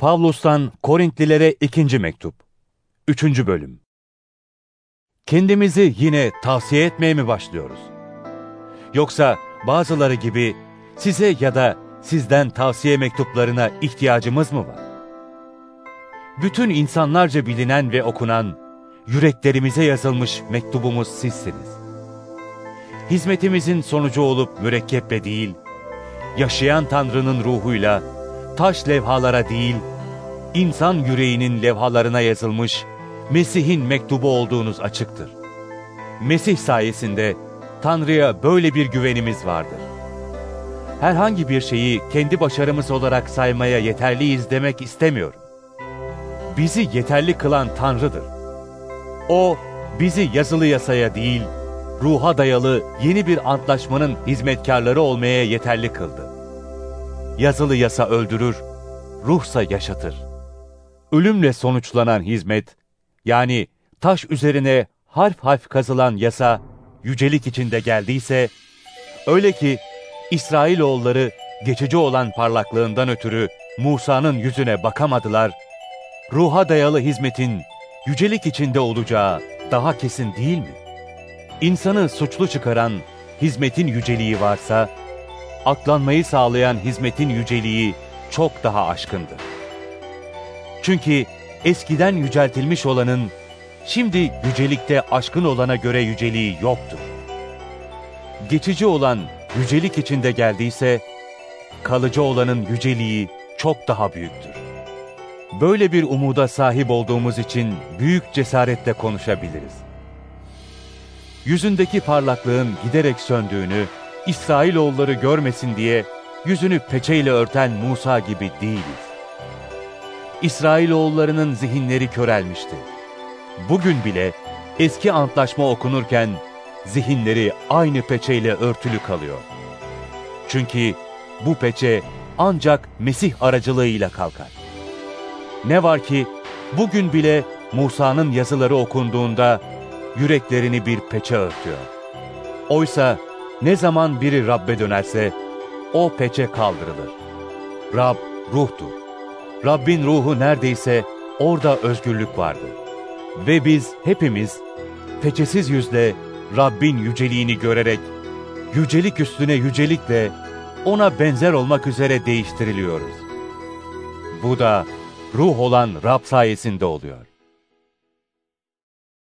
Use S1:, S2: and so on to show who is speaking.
S1: Pavlus'tan Korintlilere ikinci mektup. Üçüncü bölüm. Kendimizi yine tavsiye etmeye mi başlıyoruz? Yoksa bazıları gibi size ya da sizden tavsiye mektuplarına ihtiyacımız mı var? Bütün insanlarca bilinen ve okunan, yüreklerimize yazılmış mektubumuz sizsiniz. Hizmetimizin sonucu olup mürekkeple değil, yaşayan Tanrı'nın ruhuyla, taş levhalara değil, insan yüreğinin levhalarına yazılmış Mesih'in mektubu olduğunuz açıktır. Mesih sayesinde Tanrı'ya böyle bir güvenimiz vardır. Herhangi bir şeyi kendi başarımız olarak saymaya yeterliyiz demek istemiyorum. Bizi yeterli kılan Tanrı'dır. O, bizi yazılı yasaya değil, ruha dayalı yeni bir antlaşmanın hizmetkarları olmaya yeterli kıldı. Yazılı yasa öldürür, ruhsa yaşatır. Ölümle sonuçlanan hizmet, yani taş üzerine harf harf kazılan yasa, yücelik içinde geldiyse, öyle ki İsrailoğulları geçici olan parlaklığından ötürü Musa'nın yüzüne bakamadılar, ruha dayalı hizmetin yücelik içinde olacağı daha kesin değil mi? İnsanı suçlu çıkaran hizmetin yüceliği varsa, aklanmayı sağlayan hizmetin yüceliği çok daha aşkındır. Çünkü eskiden yüceltilmiş olanın, şimdi yücelikte aşkın olana göre yüceliği yoktur. Geçici olan yücelik içinde geldiyse, kalıcı olanın yüceliği çok daha büyüktür. Böyle bir umuda sahip olduğumuz için büyük cesaretle konuşabiliriz. Yüzündeki parlaklığın giderek söndüğünü, İsrailoğulları görmesin diye yüzünü peçeyle örten Musa gibi değiliz. İsrailoğullarının zihinleri körelmişti. Bugün bile eski antlaşma okunurken zihinleri aynı peçeyle örtülü kalıyor. Çünkü bu peçe ancak Mesih aracılığıyla kalkar. Ne var ki bugün bile Musa'nın yazıları okunduğunda yüreklerini bir peçe örtüyor. Oysa ne zaman biri Rab'be dönerse o peçe kaldırılır. Rab ruhtur. Rabbin ruhu neredeyse orada özgürlük vardır. Ve biz hepimiz peçesiz yüzle Rabbin yüceliğini görerek yücelik üstüne yücelikle ona benzer olmak üzere değiştiriliyoruz. Bu da ruh olan Rab sayesinde oluyor.